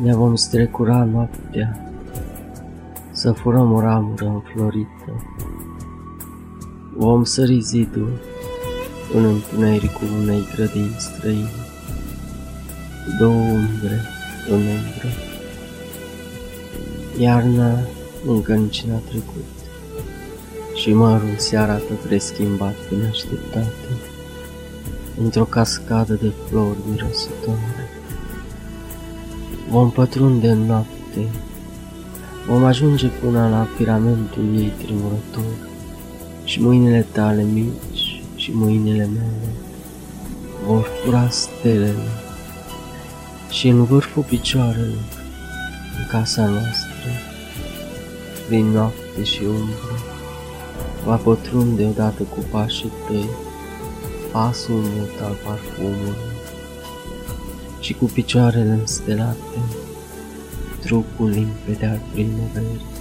Ne vom strecura noaptea, să furăm o ramură înflorită. Vom sări zidul în întunericul unei grădini străine, două umbre în umbră. Iarna încă nici n-a trecut și mărul se arată preschimbat pe neașteptate într-o cascadă de flori mirositoare. Vom pătrunde în noapte, vom ajunge până la piramentul ei tremurător și mâinile tale mici și mâinile mele vor fura stelele și în vârful picioarelor, în casa noastră, prin noapte și umbră, va pătrunde odată cu pașii tăi pasul mult al parfumului și cu picioarele înstelate, trupul limpede al primăverii.